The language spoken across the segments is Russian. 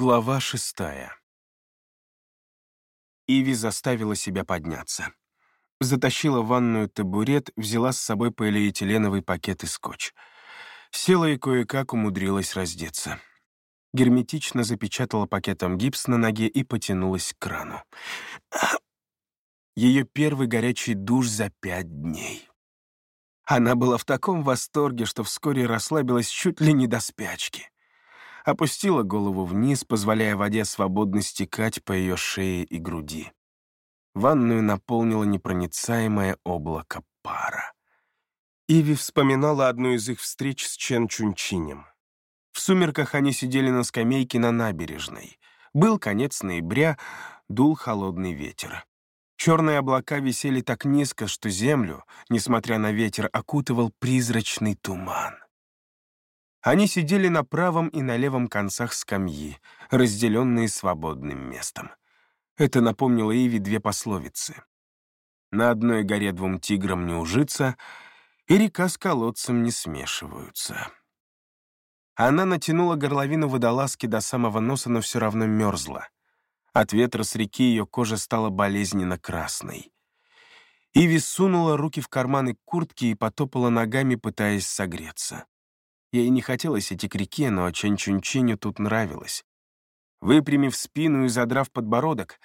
Глава шестая. Иви заставила себя подняться. Затащила в ванную табурет, взяла с собой полиэтиленовый пакет и скотч. Села и кое-как умудрилась раздеться. Герметично запечатала пакетом гипс на ноге и потянулась к крану. Ее первый горячий душ за пять дней. Она была в таком восторге, что вскоре расслабилась чуть ли не до спячки опустила голову вниз, позволяя воде свободно стекать по ее шее и груди. Ванную наполнило непроницаемое облако пара. Иви вспоминала одну из их встреч с Чен Чунчинем. В сумерках они сидели на скамейке на набережной. Был конец ноября, дул холодный ветер. Черные облака висели так низко, что землю, несмотря на ветер, окутывал призрачный туман. Они сидели на правом и на левом концах скамьи, разделенные свободным местом. Это напомнило Иви две пословицы. «На одной горе двум тиграм не ужиться, и река с колодцем не смешиваются». Она натянула горловину водолазки до самого носа, но все равно мерзла. От ветра с реки ее кожа стала болезненно красной. Иви сунула руки в карманы куртки и потопала ногами, пытаясь согреться. Ей не хотелось идти к реке, но Чэнь-Чунчиню тут нравилось. Выпрямив спину и задрав подбородок,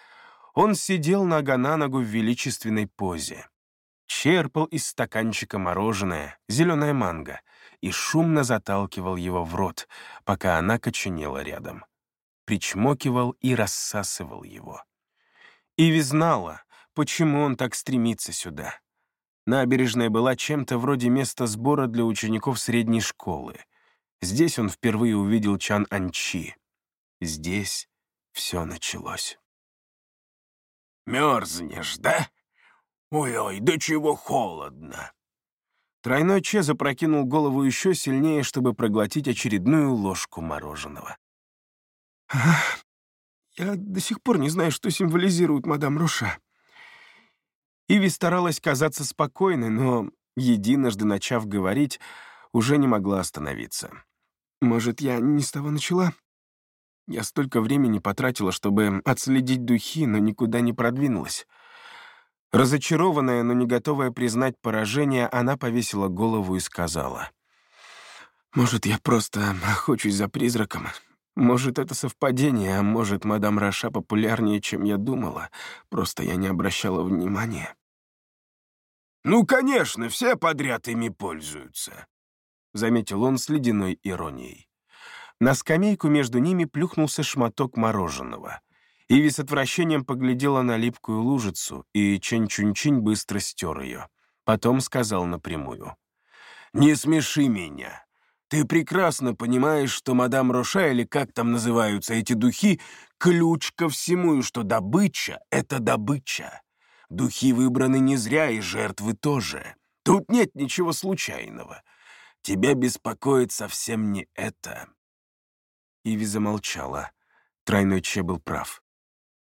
он сидел нога на ногу в величественной позе. Черпал из стаканчика мороженое, зеленая манго, и шумно заталкивал его в рот, пока она коченела рядом. Причмокивал и рассасывал его. Иви знала, почему он так стремится сюда. Набережная была чем-то вроде места сбора для учеников средней школы. Здесь он впервые увидел Чан Анчи. Здесь все началось. «Мерзнешь, да? Ой-ой, до чего холодно!» Тройной Че запрокинул голову еще сильнее, чтобы проглотить очередную ложку мороженого. «Я до сих пор не знаю, что символизирует мадам Руша», Иви старалась казаться спокойной, но, единожды начав говорить, уже не могла остановиться. «Может, я не с того начала? Я столько времени потратила, чтобы отследить духи, но никуда не продвинулась». Разочарованная, но не готовая признать поражение, она повесила голову и сказала. «Может, я просто охочусь за призраком? Может, это совпадение, а может, мадам Раша популярнее, чем я думала, просто я не обращала внимания. «Ну, конечно, все подряд ими пользуются», — заметил он с ледяной иронией. На скамейку между ними плюхнулся шматок мороженого. Иви с отвращением поглядела на липкую лужицу, и Чэнь-Чунь-Чинь быстро стер ее. Потом сказал напрямую. «Не смеши меня. Ты прекрасно понимаешь, что мадам Роша, или как там называются эти духи, ключ ко всему, и что добыча — это добыча. Духи выбраны не зря, и жертвы тоже. Тут нет ничего случайного. Тебя беспокоит совсем не это». Иви замолчала. Тройной Че был прав.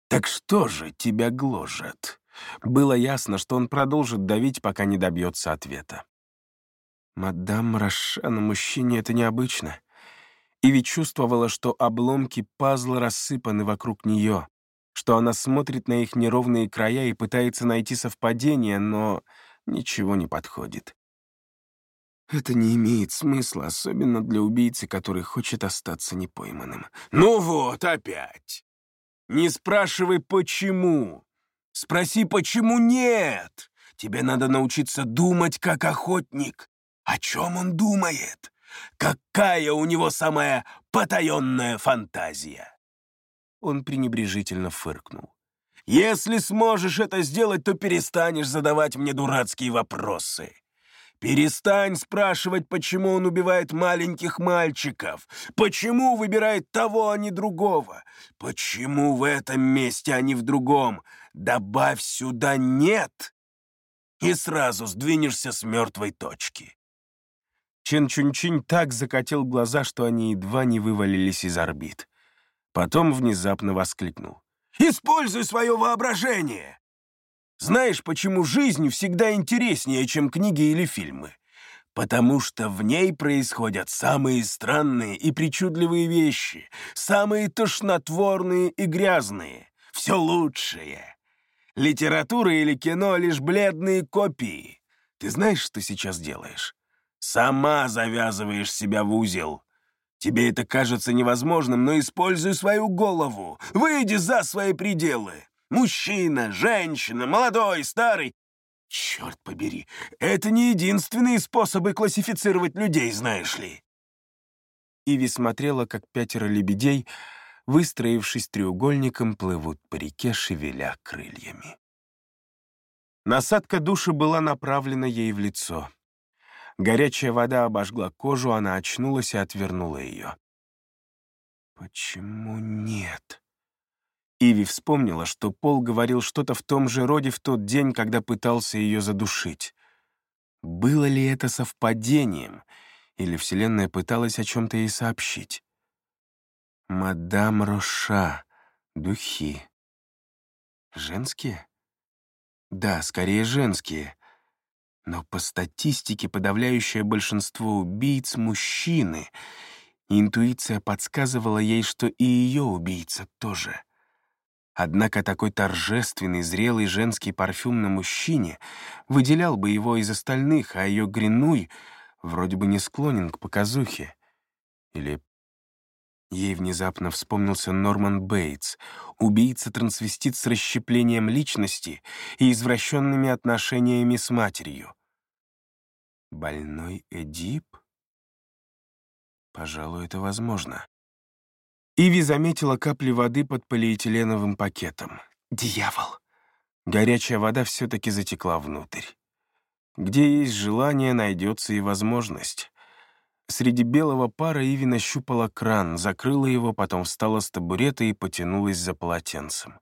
«Так что же тебя гложет?» Было ясно, что он продолжит давить, пока не добьется ответа. Мадам Раша на мужчине — это необычно. Иви чувствовала, что обломки пазла рассыпаны вокруг нее, что она смотрит на их неровные края и пытается найти совпадение, но ничего не подходит. Это не имеет смысла, особенно для убийцы, который хочет остаться непойманным. «Ну вот, опять! Не спрашивай, почему. Спроси, почему нет. Тебе надо научиться думать, как охотник. О чем он думает? Какая у него самая потаенная фантазия?» Он пренебрежительно фыркнул. «Если сможешь это сделать, то перестанешь задавать мне дурацкие вопросы. Перестань спрашивать, почему он убивает маленьких мальчиков, почему выбирает того, а не другого, почему в этом месте, а не в другом. Добавь сюда «нет» и сразу сдвинешься с мертвой точки. Чен Чунчинь так закатил глаза, что они едва не вывалились из орбит. Потом внезапно воскликнул. «Используй свое воображение! Знаешь, почему жизнь всегда интереснее, чем книги или фильмы? потому что в ней происходят самые странные и причудливые вещи, самые тошнотворные и грязные, все лучшее. Литература или кино — лишь бледные копии. Ты знаешь, что сейчас делаешь? Сама завязываешь себя в узел. Тебе это кажется невозможным, но используй свою голову. Выйди за свои пределы. Мужчина, женщина, молодой, старый. Черт побери, это не единственные способы классифицировать людей, знаешь ли. Иви смотрела, как пятеро лебедей, выстроившись треугольником, плывут по реке, шевеля крыльями. Насадка души была направлена ей в лицо. Горячая вода обожгла кожу, она очнулась и отвернула ее. «Почему нет?» Иви вспомнила, что Пол говорил что-то в том же роде в тот день, когда пытался ее задушить. Было ли это совпадением, или Вселенная пыталась о чем-то ей сообщить? «Мадам Роша. Духи. Женские?» «Да, скорее женские. Но по статистике подавляющее большинство убийц — мужчины. интуиция подсказывала ей, что и ее убийца тоже. Однако такой торжественный, зрелый женский парфюм на мужчине выделял бы его из остальных, а ее гринуй вроде бы не склонен к показухе. Или Ей внезапно вспомнился Норман Бейтс, убийца-трансвестит с расщеплением личности и извращенными отношениями с матерью. Больной Эдип? Пожалуй, это возможно. Иви заметила капли воды под полиэтиленовым пакетом. Дьявол! Горячая вода все-таки затекла внутрь. Где есть желание, найдется и возможность. Среди белого пара Иви нащупала кран, закрыла его, потом встала с табурета и потянулась за полотенцем.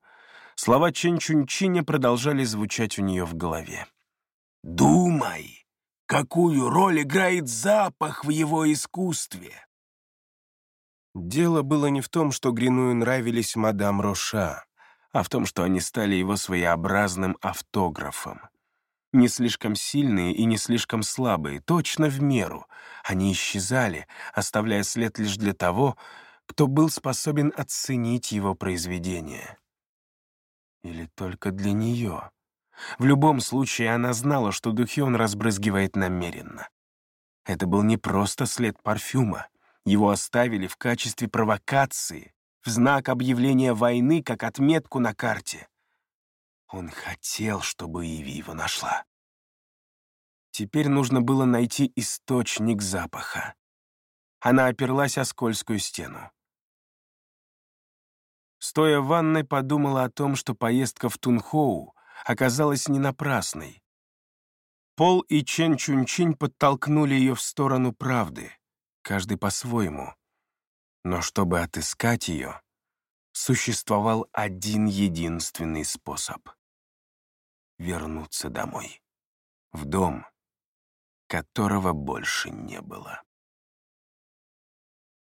Слова Чен-Чунчиня продолжали звучать у нее в голове. «Думай, какую роль играет запах в его искусстве!» Дело было не в том, что Гриную нравились мадам Роша, а в том, что они стали его своеобразным автографом. Не слишком сильные и не слишком слабые, точно в меру. Они исчезали, оставляя след лишь для того, кто был способен оценить его произведение. Или только для нее. В любом случае, она знала, что духи он разбрызгивает намеренно. Это был не просто след парфюма. Его оставили в качестве провокации, в знак объявления войны, как отметку на карте. Он хотел, чтобы Иви его нашла. Теперь нужно было найти источник запаха. Она оперлась о скользкую стену. Стоя в ванной, подумала о том, что поездка в Тунхоу оказалась не напрасной. Пол и Чен Чунчин подтолкнули ее в сторону правды, каждый по-своему. Но чтобы отыскать ее, существовал один единственный способ — вернуться домой, в дом, которого больше не было.